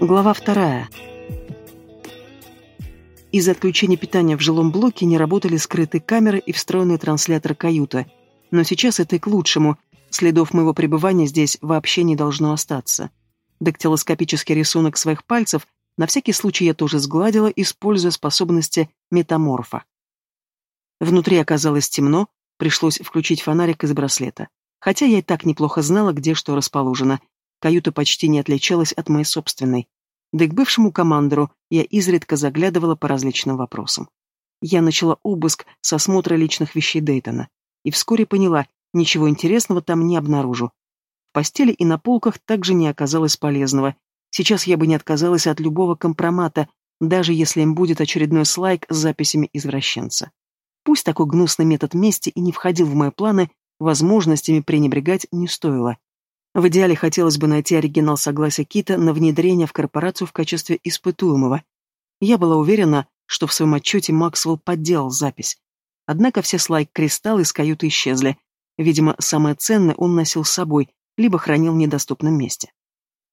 Глава вторая. Из-за отключения питания в жилом блоке не работали скрытые камеры и встроенный транслятор каюты. Но сейчас это и к лучшему. Следов моего пребывания здесь вообще не должно остаться. Дактилоскопический рисунок своих пальцев на всякий случай я тоже сгладила, используя способности метаморфа. Внутри оказалось темно, пришлось включить фонарик из браслета. Хотя я и так неплохо знала, где что расположено, Каюта почти не отличалась от моей собственной. Да и к бывшему командору я изредка заглядывала по различным вопросам. Я начала обыск с осмотра личных вещей Дейтона. И вскоре поняла, ничего интересного там не обнаружу. В постели и на полках также не оказалось полезного. Сейчас я бы не отказалась от любого компромата, даже если им будет очередной слайк с записями извращенца. Пусть такой гнусный метод мести и не входил в мои планы, возможностями пренебрегать не стоило. В идеале хотелось бы найти оригинал согласия Кита на внедрение в корпорацию в качестве испытуемого. Я была уверена, что в своем отчете Максвелл подделал запись. Однако все слайк-кристаллы из каюты исчезли. Видимо, самое ценное он носил с собой, либо хранил в недоступном месте.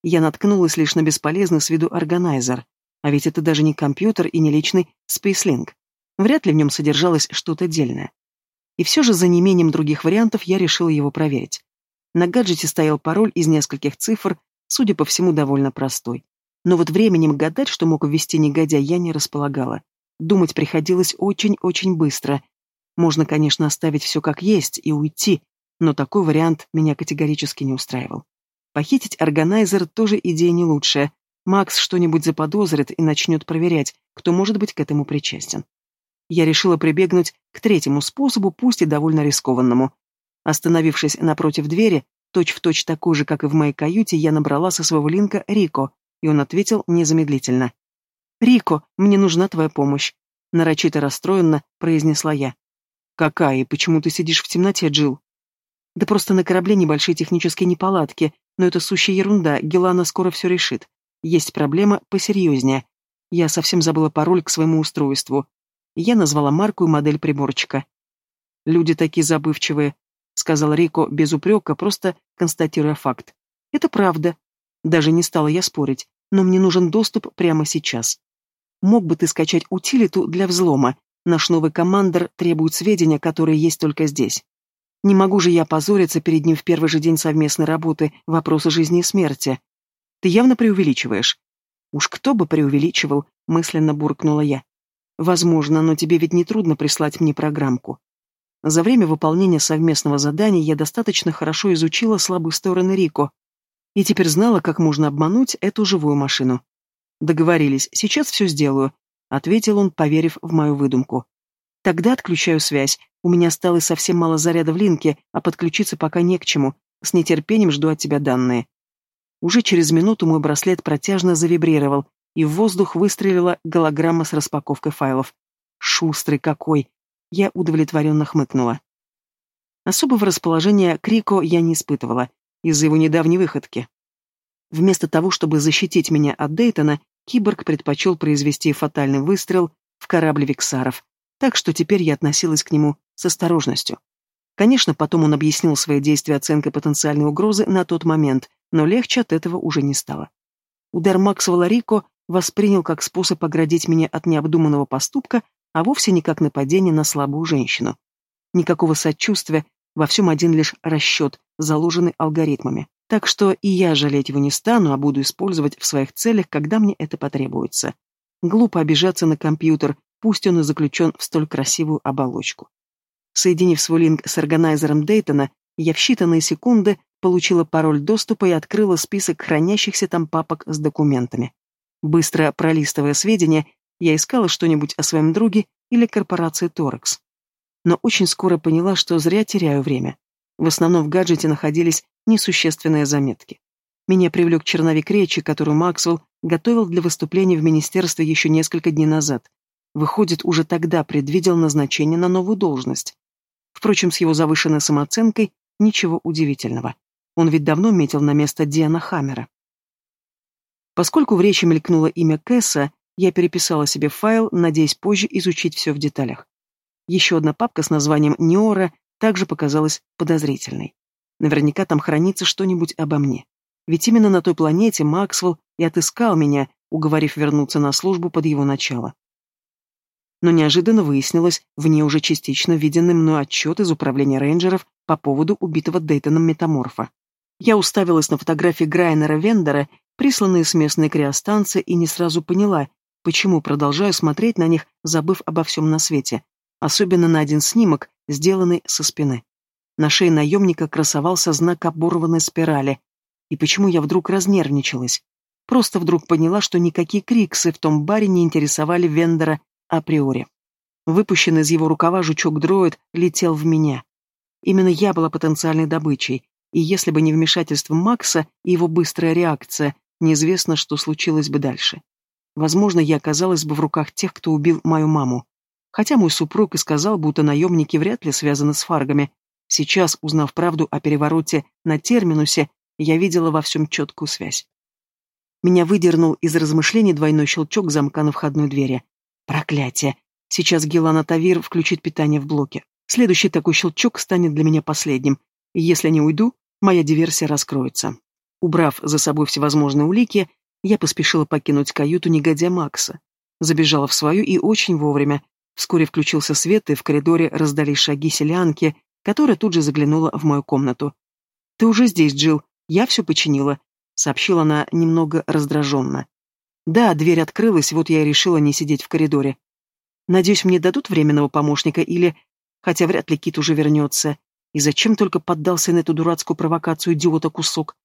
Я наткнулась лишь на бесполезный с виду органайзер. А ведь это даже не компьютер и не личный спейслинг. Вряд ли в нем содержалось что-то дельное. И все же за неимением других вариантов я решила его проверить. На гаджете стоял пароль из нескольких цифр, судя по всему, довольно простой. Но вот временем гадать, что мог ввести негодяй, я не располагала. Думать приходилось очень-очень быстро. Можно, конечно, оставить все как есть и уйти, но такой вариант меня категорически не устраивал. Похитить органайзер тоже идея не лучшая. Макс что-нибудь заподозрит и начнет проверять, кто может быть к этому причастен. Я решила прибегнуть к третьему способу, пусть и довольно рискованному. Остановившись напротив двери, точь-в-точь точь такой же, как и в моей каюте, я набрала со своего линка Рико, и он ответил незамедлительно. «Рико, мне нужна твоя помощь», — нарочито расстроенно произнесла я. «Какая? И почему ты сидишь в темноте, Джил? «Да просто на корабле небольшие технические неполадки, но это сущая ерунда, Гелана скоро все решит. Есть проблема посерьезнее. Я совсем забыла пароль к своему устройству. Я назвала марку и модель приборчика. Люди такие забывчивые, — сказал Рико без упрека, просто констатируя факт. «Это правда. Даже не стала я спорить, но мне нужен доступ прямо сейчас. Мог бы ты скачать утилиту для взлома. Наш новый командор требует сведения, которые есть только здесь. Не могу же я позориться перед ним в первый же день совместной работы вопросы жизни и смерти. Ты явно преувеличиваешь». «Уж кто бы преувеличивал», — мысленно буркнула я. «Возможно, но тебе ведь не трудно прислать мне программку. За время выполнения совместного задания я достаточно хорошо изучила слабые стороны Рико и теперь знала, как можно обмануть эту живую машину. «Договорились, сейчас все сделаю», — ответил он, поверив в мою выдумку. «Тогда отключаю связь. У меня осталось совсем мало заряда в линке, а подключиться пока не к чему. С нетерпением жду от тебя данные». Уже через минуту мой браслет протяжно завибрировал, и в воздух выстрелила голограмма с распаковкой файлов. «Шустрый какой!» Я удовлетворенно хмыкнула. Особого расположения к Рико я не испытывала из-за его недавней выходки. Вместо того, чтобы защитить меня от Дейтона, киборг предпочел произвести фатальный выстрел в корабль Виксаров, так что теперь я относилась к нему с осторожностью. Конечно, потом он объяснил свои действия оценкой потенциальной угрозы на тот момент, но легче от этого уже не стало. Удар Максвелла Рико воспринял как способ оградить меня от необдуманного поступка, а вовсе не как нападение на слабую женщину. Никакого сочувствия, во всем один лишь расчет, заложенный алгоритмами. Так что и я жалеть его не стану, а буду использовать в своих целях, когда мне это потребуется. Глупо обижаться на компьютер, пусть он и заключен в столь красивую оболочку. Соединив свой линк с органайзером Дейтона, я в считанные секунды получила пароль доступа и открыла список хранящихся там папок с документами. Быстро пролистывая сведения, я искала что-нибудь о своем друге или корпорации Торекс. Но очень скоро поняла, что зря теряю время. В основном в гаджете находились несущественные заметки. Меня привлек черновик речи, которую Максвелл готовил для выступления в министерстве еще несколько дней назад. Выходит, уже тогда предвидел назначение на новую должность. Впрочем, с его завышенной самооценкой ничего удивительного. Он ведь давно метил на место Диана Хаммера. Поскольку в речи мелькнуло имя Кэса, я переписала себе файл, надеясь позже изучить все в деталях. Еще одна папка с названием «Неора» также показалась подозрительной. Наверняка там хранится что-нибудь обо мне. Ведь именно на той планете Максвелл и отыскал меня, уговорив вернуться на службу под его начало. Но неожиданно выяснилось, в ней уже частично виденный мной отчет из управления рейнджеров по поводу убитого Дейтоном метаморфа. Я уставилась на фотографии Грайнера Вендера, присланные с местной криостанции, и не сразу поняла, почему продолжаю смотреть на них, забыв обо всем на свете, особенно на один снимок, сделанный со спины. На шее наемника красовался знак оборванной спирали. И почему я вдруг разнервничалась? Просто вдруг поняла, что никакие криксы в том баре не интересовали Вендера априори. Выпущенный из его рукава жучок-дроид летел в меня. Именно я была потенциальной добычей, и если бы не вмешательство Макса и его быстрая реакция, неизвестно, что случилось бы дальше. Возможно, я оказалась бы в руках тех, кто убил мою маму. Хотя мой супруг и сказал, будто наемники вряд ли связаны с фаргами. Сейчас, узнав правду о перевороте на терминусе, я видела во всем четкую связь. Меня выдернул из размышлений двойной щелчок замка на входной двери. Проклятие! Сейчас Гелана Тавир включит питание в блоке. Следующий такой щелчок станет для меня последним. И если не уйду, моя диверсия раскроется. Убрав за собой всевозможные улики, я поспешила покинуть каюту негодя Макса. Забежала в свою и очень вовремя. Вскоре включился свет, и в коридоре раздались шаги селянки, которая тут же заглянула в мою комнату. «Ты уже здесь, Джилл. Я все починила», — сообщила она немного раздраженно. «Да, дверь открылась, вот я и решила не сидеть в коридоре. Надеюсь, мне дадут временного помощника или... Хотя вряд ли Кит уже вернется. И зачем только поддался на эту дурацкую провокацию идиота кусок?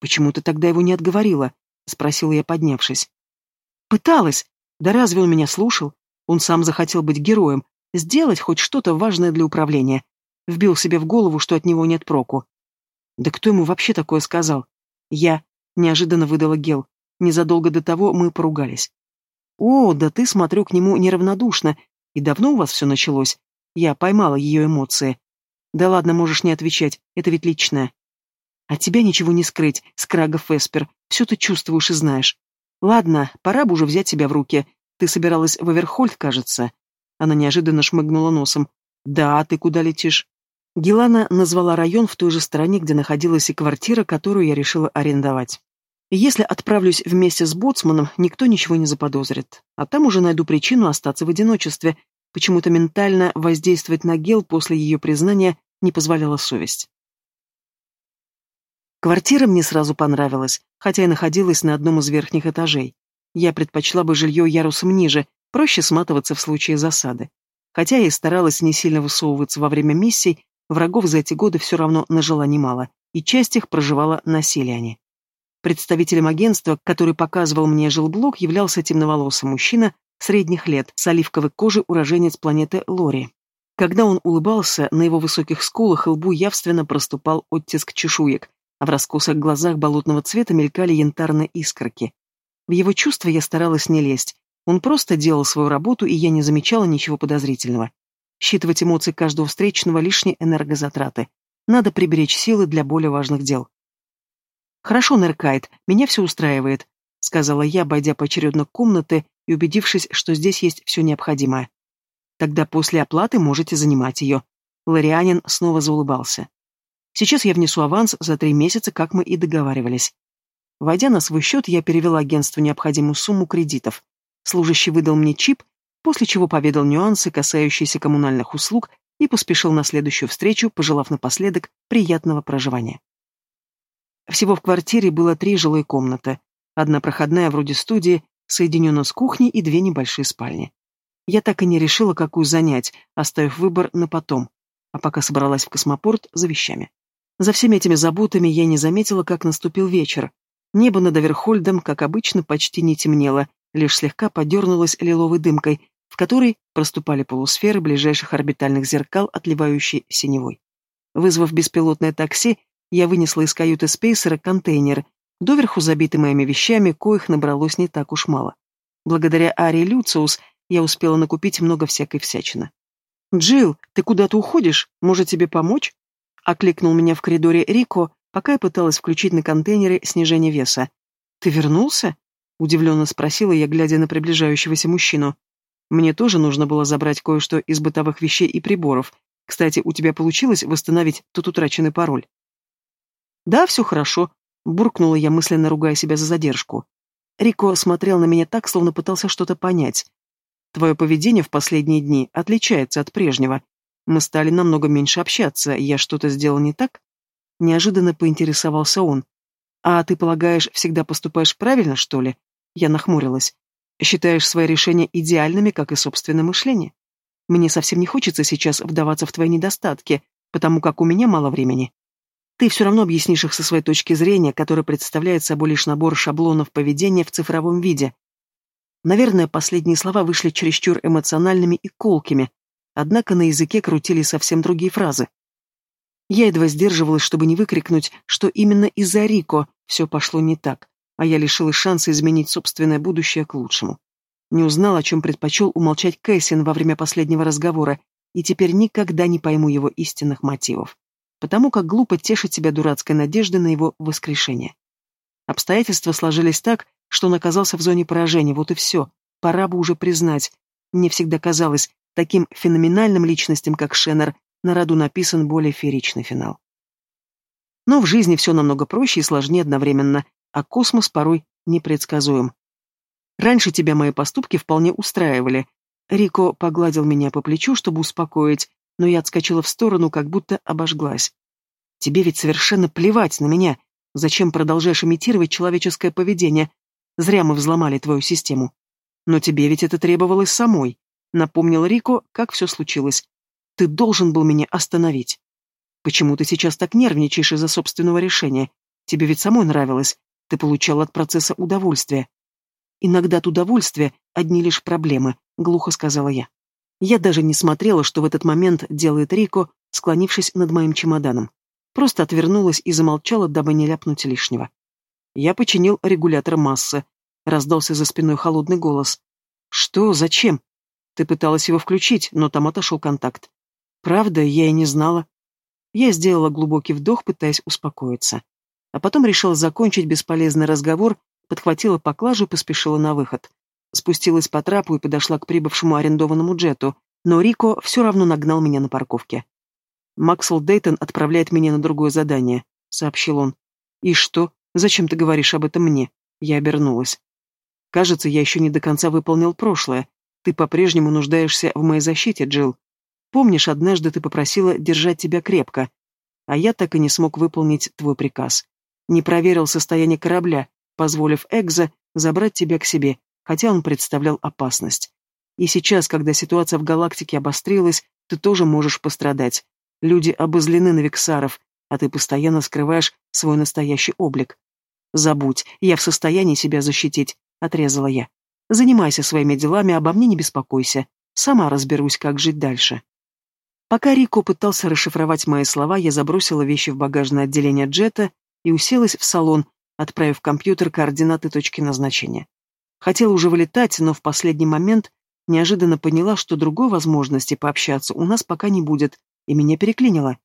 Почему ты тогда его не отговорила? Спросила я, поднявшись. Пыталась. Да разве он меня слушал? Он сам захотел быть героем, сделать хоть что-то важное для управления. Вбил себе в голову, что от него нет проку. Да кто ему вообще такое сказал? Я. Неожиданно выдала Гел. Незадолго до того мы поругались. О, да ты, смотрю, к нему неравнодушно. И давно у вас все началось? Я поймала ее эмоции. Да ладно, можешь не отвечать, это ведь личное. От тебя ничего не скрыть, Скрага Феспер, все ты чувствуешь и знаешь. Ладно, пора бы уже взять себя в руки. Ты собиралась в Эверхольд, кажется. Она неожиданно шмыгнула носом. Да, ты куда летишь? Гелана назвала район в той же стороне, где находилась и квартира, которую я решила арендовать. Если отправлюсь вместе с боцманом, никто ничего не заподозрит. А там уже найду причину остаться в одиночестве. Почему-то ментально воздействовать на Гел после ее признания не позволяла совесть. Квартира мне сразу понравилась, хотя и находилась на одном из верхних этажей. Я предпочла бы жилье ярусом ниже, проще сматываться в случае засады. Хотя я и старалась не сильно высовываться во время миссий, врагов за эти годы все равно нажила немало, и часть их проживала на Селиане. Представителем агентства, который показывал мне жилблок, являлся темноволосый мужчина средних лет, с оливковой кожей уроженец планеты Лори. Когда он улыбался, на его высоких скулах и лбу явственно проступал оттиск чешуек, в раскосых глазах болотного цвета мелькали янтарные искорки. В его чувства я старалась не лезть. Он просто делал свою работу, и я не замечала ничего подозрительного. Считывать эмоции каждого встречного — лишние энергозатраты. Надо приберечь силы для более важных дел. «Хорошо, Неркайт, меня все устраивает», — сказала я, обойдя поочередно комнаты и убедившись, что здесь есть все необходимое. Тогда после оплаты можете занимать ее. Ларианин снова заулыбался. Сейчас я внесу аванс за три месяца, как мы и договаривались. Войдя на свой счет, я перевела агентству необходимую сумму кредитов. Служащий выдал мне чип, после чего поведал нюансы, касающиеся коммунальных услуг, и поспешил на следующую встречу, пожелав напоследок приятного проживания. Всего в квартире было три жилые комнаты. Одна проходная, вроде студии, соединена с кухней и две небольшие спальни. Я так и не решила, какую занять, оставив выбор на потом, а пока собралась в космопорт за вещами. За всеми этими заботами я не заметила, как наступил вечер. Небо над Аверхольдом, как обычно, почти не темнело, лишь слегка подернулось лиловой дымкой, в которой проступали полусферы ближайших орбитальных зеркал, отливающие синевой. Вызвав беспилотное такси, я вынесла из каюты спейсера контейнер, доверху забитый моими вещами, коих набралось не так уж мало. Благодаря Арии Люциус я успела накупить много всякой всячины. «Джилл, ты куда-то уходишь? Может, тебе помочь?» Окликнул меня в коридоре Рико, пока я пыталась включить на контейнере снижение веса. «Ты вернулся?» — удивленно спросила я, глядя на приближающегося мужчину. «Мне тоже нужно было забрать кое-что из бытовых вещей и приборов. Кстати, у тебя получилось восстановить тот утраченный пароль?» «Да, все хорошо», Буркнула я, мысленно ругая себя за задержку. Рико смотрел на меня так, словно пытался что-то понять. Твое поведение в последние дни отличается от прежнего. Мы стали намного меньше общаться, я что-то сделал не так? Неожиданно поинтересовался он. А ты полагаешь, всегда поступаешь правильно, что ли? Я нахмурилась. Считаешь свои решения идеальными, как и собственное мышление? Мне совсем не хочется сейчас вдаваться в твои недостатки, потому как у меня мало времени. Ты все равно объяснишь их со своей точки зрения, которая представляет собой лишь набор шаблонов поведения в цифровом виде. Наверное, последние слова вышли чересчур эмоциональными и колкими, однако на языке крутились совсем другие фразы. Я едва сдерживалась, чтобы не выкрикнуть, что именно из-за Рико все пошло не так, а я лишилась шанса изменить собственное будущее к лучшему. Не узнал, о чем предпочел умолчать Кэссин во время последнего разговора, и теперь никогда не пойму его истинных мотивов потому как глупо тешить себя дурацкой надеждой на его воскрешение. Обстоятельства сложились так, что он оказался в зоне поражения, вот и все, пора бы уже признать. Мне всегда казалось, таким феноменальным личностям, как Шеннер, на роду написан более фееричный финал. Но в жизни все намного проще и сложнее одновременно, а космос порой непредсказуем. Раньше тебя мои поступки вполне устраивали. Рико погладил меня по плечу, чтобы успокоить, но я отскочила в сторону, как будто обожглась. «Тебе ведь совершенно плевать на меня. Зачем продолжаешь имитировать человеческое поведение? Зря мы взломали твою систему. Но тебе ведь это требовалось самой», — напомнил Рико, как все случилось. «Ты должен был меня остановить. Почему ты сейчас так нервничаешь из-за собственного решения? Тебе ведь самой нравилось. Ты получал от процесса удовольствие». «Иногда от удовольствия одни лишь проблемы», — глухо сказала я. Я даже не смотрела, что в этот момент делает Рико, склонившись над моим чемоданом. Просто отвернулась и замолчала, дабы не ляпнуть лишнего. Я починил регулятор массы. Раздался за спиной холодный голос. «Что? Зачем?» «Ты пыталась его включить, но там отошел контакт». «Правда, я и не знала». Я сделала глубокий вдох, пытаясь успокоиться. А потом решила закончить бесполезный разговор, подхватила поклажу и поспешила на выход. Спустилась по трапу и подошла к прибывшему арендованному джету, но Рико все равно нагнал меня на парковке. «Максвелл Дейтон отправляет меня на другое задание», — сообщил он. «И что? Зачем ты говоришь об этом мне?» Я обернулась. «Кажется, я еще не до конца выполнил прошлое. Ты по-прежнему нуждаешься в моей защите, Джилл. Помнишь, однажды ты попросила держать тебя крепко, а я так и не смог выполнить твой приказ. Не проверил состояние корабля, позволив Экза забрать тебя к себе, хотя он представлял опасность. И сейчас, когда ситуация в галактике обострилась, ты тоже можешь пострадать. Люди обозлены на Виксаров, а ты постоянно скрываешь свой настоящий облик. Забудь, я в состоянии себя защитить, отрезала я. Занимайся своими делами, обо мне не беспокойся. Сама разберусь, как жить дальше. Пока Рико пытался расшифровать мои слова, я забросила вещи в багажное отделение джета и уселась в салон, отправив компьютер координаты точки назначения. Хотела уже вылетать, но в последний момент неожиданно поняла, что другой возможности пообщаться у нас пока не будет, и меня переклинило.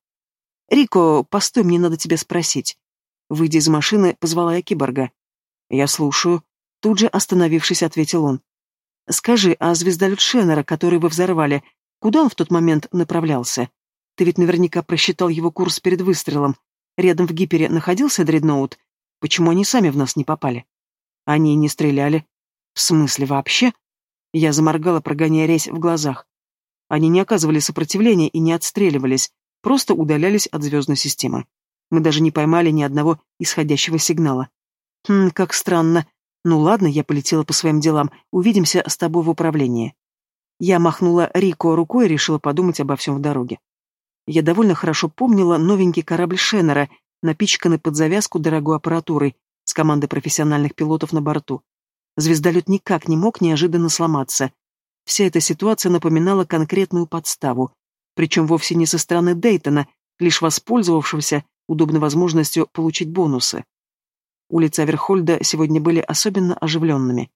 «Рико, постой, мне надо тебя спросить». Выйдя из машины, позвала я киборга. «Я слушаю», — тут же остановившись, ответил он. «Скажи, а звездолет Шеннера, который вы взорвали, куда он в тот момент направлялся? Ты ведь наверняка просчитал его курс перед выстрелом. Рядом в гипере находился дредноут. Почему они сами в нас не попали?» «Они не стреляли», «В смысле вообще?» Я заморгала, прогоняя резь в глазах. Они не оказывали сопротивления и не отстреливались, просто удалялись от звездной системы. Мы даже не поймали ни одного исходящего сигнала. Хм, как странно. Ну ладно, я полетела по своим делам. Увидимся с тобой в управлении. Я махнула Рико рукой и решила подумать обо всем в дороге. Я довольно хорошо помнила новенький корабль Шеннера, напичканный под завязку дорогой аппаратурой, с командой профессиональных пилотов на борту. Звездолет никак не мог неожиданно сломаться. Вся эта ситуация напоминала конкретную подставу, причем вовсе не со стороны Дейтона, лишь воспользовавшегося удобной возможностью получить бонусы. Улицы Аверхольда сегодня были особенно оживленными.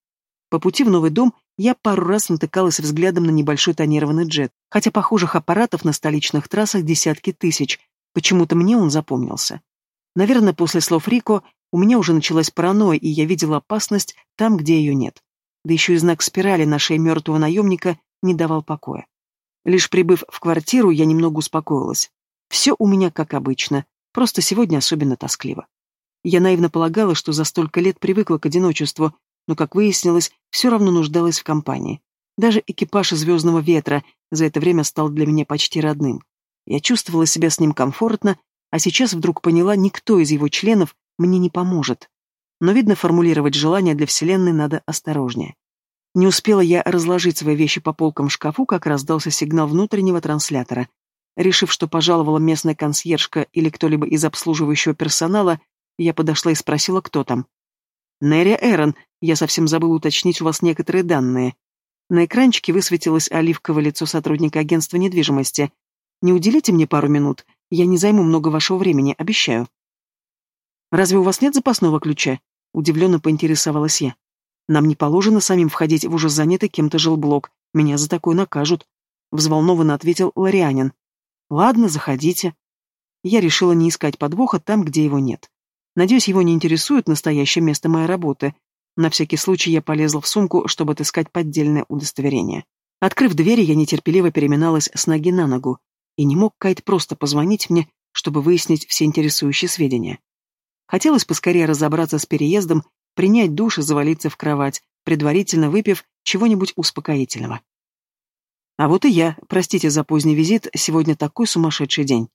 По пути в новый дом я пару раз натыкалась взглядом на небольшой тонированный джет, хотя похожих аппаратов на столичных трассах десятки тысяч, почему-то мне он запомнился. Наверное, после слов Рико у меня уже началась паранойя, и я видела опасность там, где ее нет. Да еще и знак спирали на шее мертвого наемника не давал покоя. Лишь прибыв в квартиру, я немного успокоилась. Все у меня как обычно, просто сегодня особенно тоскливо. Я наивно полагала, что за столько лет привыкла к одиночеству, но, как выяснилось, все равно нуждалась в компании. Даже экипаж «Звездного ветра» за это время стал для меня почти родным. Я чувствовала себя с ним комфортно, а сейчас вдруг поняла, никто из его членов мне не поможет. Но, видно, формулировать желания для Вселенной надо осторожнее. Не успела я разложить свои вещи по полкам в шкафу, как раздался сигнал внутреннего транслятора. Решив, что пожаловала местная консьержка или кто-либо из обслуживающего персонала, я подошла и спросила, кто там. «Нэри Эрон, я совсем забыл уточнить у вас некоторые данные». На экранчике высветилось оливковое лицо сотрудника агентства недвижимости. «Не уделите мне пару минут? Я не займу много вашего времени, обещаю». «Разве у вас нет запасного ключа?» — удивленно поинтересовалась я. «Нам не положено самим входить в уже занятый кем-то жилблок. Меня за такое накажут», — взволнованно ответил Ларианин. «Ладно, заходите». Я решила не искать подвоха там, где его нет. Надеюсь, его не интересует настоящее место моей работы. На всякий случай я полезла в сумку, чтобы отыскать поддельное удостоверение. Открыв двери, я нетерпеливо переминалась с ноги на ногу. И не мог Кайт просто позвонить мне, чтобы выяснить все интересующие сведения. Хотелось поскорее разобраться с переездом, принять душ и завалиться в кровать, предварительно выпив чего-нибудь успокоительного. А вот и я, простите за поздний визит, сегодня такой сумасшедший день.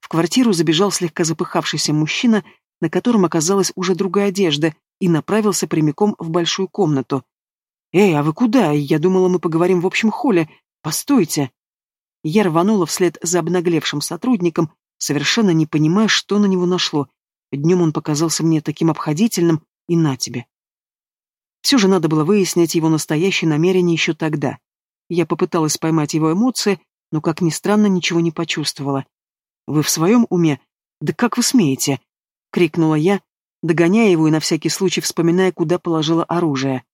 В квартиру забежал слегка запыхавшийся мужчина, на котором оказалась уже другая одежда, и направился прямиком в большую комнату. «Эй, а вы куда? Я думала, мы поговорим в общем холле. Постойте!» Я рванула вслед за обнаглевшим сотрудником, совершенно не понимая, что на него нашло. Днем он показался мне таким обходительным, и на тебе. Все же надо было выяснить его настоящее намерение еще тогда. Я попыталась поймать его эмоции, но, как ни странно, ничего не почувствовала. «Вы в своем уме? Да как вы смеете?» — крикнула я, догоняя его и на всякий случай вспоминая, куда положила оружие.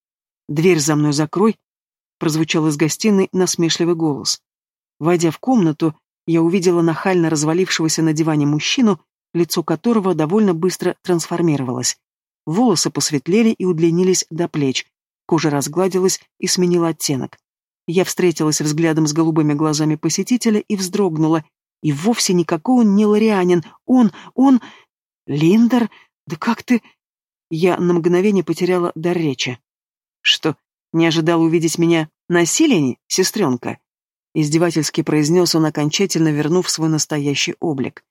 «Дверь за мной закрой!» — прозвучал из гостиной насмешливый голос. Войдя в комнату, я увидела нахально развалившегося на диване мужчину, лицо которого довольно быстро трансформировалось. Волосы посветлели и удлинились до плеч, кожа разгладилась и сменила оттенок. Я встретилась взглядом с голубыми глазами посетителя и вздрогнула. И вовсе никакой он не ларианин. Он, он... Линдер? Да как ты... Я на мгновение потеряла дар речи. Что, не ожидал увидеть меня на селении, сестренка? Издевательски произнес он, окончательно вернув свой настоящий облик.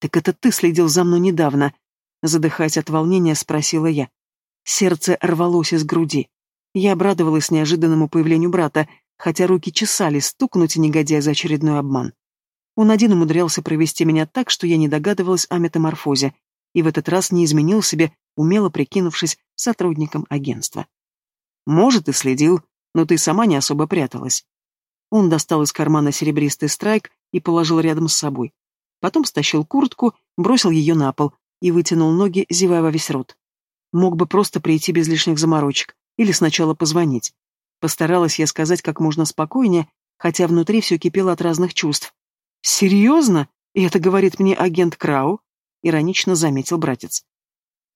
«Так это ты следил за мной недавно?» Задыхаясь от волнения, спросила я. Сердце рвалось из груди. Я обрадовалась неожиданному появлению брата, хотя руки чесали стукнуть негодяя за очередной обман. Он один умудрялся провести меня так, что я не догадывалась о метаморфозе, и в этот раз не изменил себе, умело прикинувшись сотрудником агентства. «Может, и следил, но ты сама не особо пряталась». Он достал из кармана серебристый страйк и положил рядом с собой. Потом стащил куртку, бросил ее на пол и вытянул ноги, зевая во весь рот. Мог бы просто прийти без лишних заморочек, или сначала позвонить. Постаралась я сказать как можно спокойнее, хотя внутри все кипело от разных чувств. «Серьезно? И это говорит мне агент Крау?» — иронично заметил братец.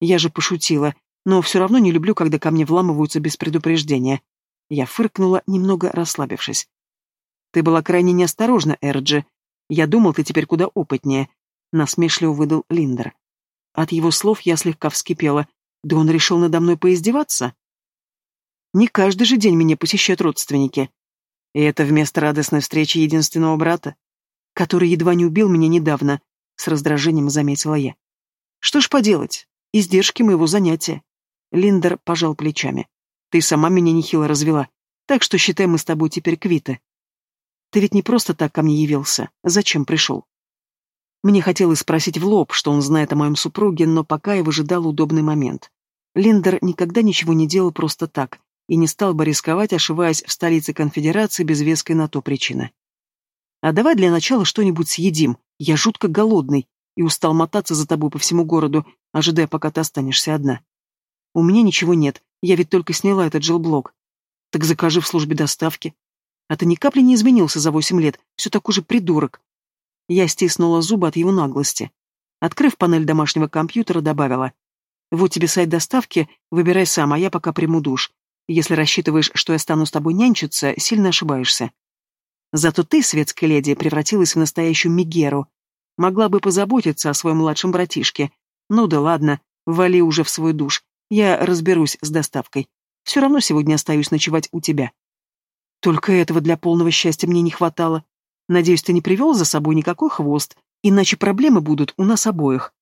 Я же пошутила, но все равно не люблю, когда ко мне вламываются без предупреждения. Я фыркнула, немного расслабившись. «Ты была крайне неосторожна, Эрджи. Я думал, ты теперь куда опытнее», — насмешливо выдал Линдер. От его слов я слегка вскипела. «Да он решил надо мной поиздеваться?» Не каждый же день меня посещают родственники. И это вместо радостной встречи единственного брата, который едва не убил меня недавно, с раздражением заметила я. Что ж поделать, издержки моего занятия. Линдер пожал плечами. Ты сама меня нехило развела, так что считай мы с тобой теперь квиты. Ты ведь не просто так ко мне явился. Зачем пришел? Мне хотелось спросить в лоб, что он знает о моем супруге, но пока я выжидал удобный момент. Линдер никогда ничего не делал просто так, и не стал бы рисковать, ошиваясь в столице конфедерации без веской на то причины. А давай для начала что-нибудь съедим, я жутко голодный и устал мотаться за тобой по всему городу, ожидая, пока ты останешься одна. У меня ничего нет, я ведь только сняла этот жилблок. Так закажи в службе доставки. А ты ни капли не изменился за восемь лет, все такой же придурок. Я стиснула зубы от его наглости. Открыв панель домашнего компьютера, добавила. Вот тебе сайт доставки, выбирай сам, а я пока приму душ. Если рассчитываешь, что я стану с тобой нянчиться, сильно ошибаешься. Зато ты, светская леди, превратилась в настоящую Мегеру. Могла бы позаботиться о своем младшем братишке. Ну да ладно, Вали уже в свой душ. Я разберусь с доставкой. Все равно сегодня остаюсь ночевать у тебя. Только этого для полного счастья мне не хватало. Надеюсь, ты не привел за собой никакой хвост, иначе проблемы будут у нас обоих.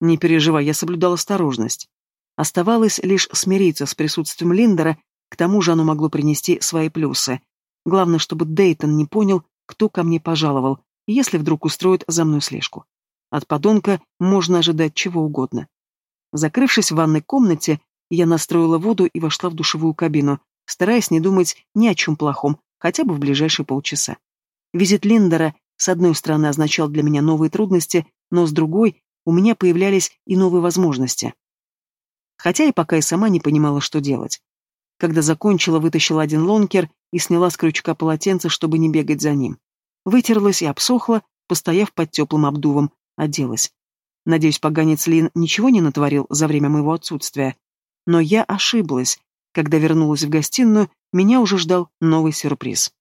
Не переживай, я соблюдал осторожность. Оставалось лишь смириться с присутствием Линдера, к тому же оно могло принести свои плюсы. Главное, чтобы Дейтон не понял, кто ко мне пожаловал, если вдруг устроит за мной слежку. От подонка можно ожидать чего угодно. Закрывшись в ванной комнате, я настроила воду и вошла в душевую кабину, стараясь не думать ни о чем плохом, хотя бы в ближайшие полчаса. Визит Линдера, с одной стороны, означал для меня новые трудности, но с другой, у меня появлялись и новые возможности. Хотя и пока и сама не понимала, что делать. Когда закончила, вытащила один лонкер и сняла с крючка полотенце, чтобы не бегать за ним. Вытерлась и обсохла, постояв под теплым обдувом, оделась. Надеюсь, поганец Лин ничего не натворил за время моего отсутствия. Но я ошиблась. Когда вернулась в гостиную, меня уже ждал новый сюрприз.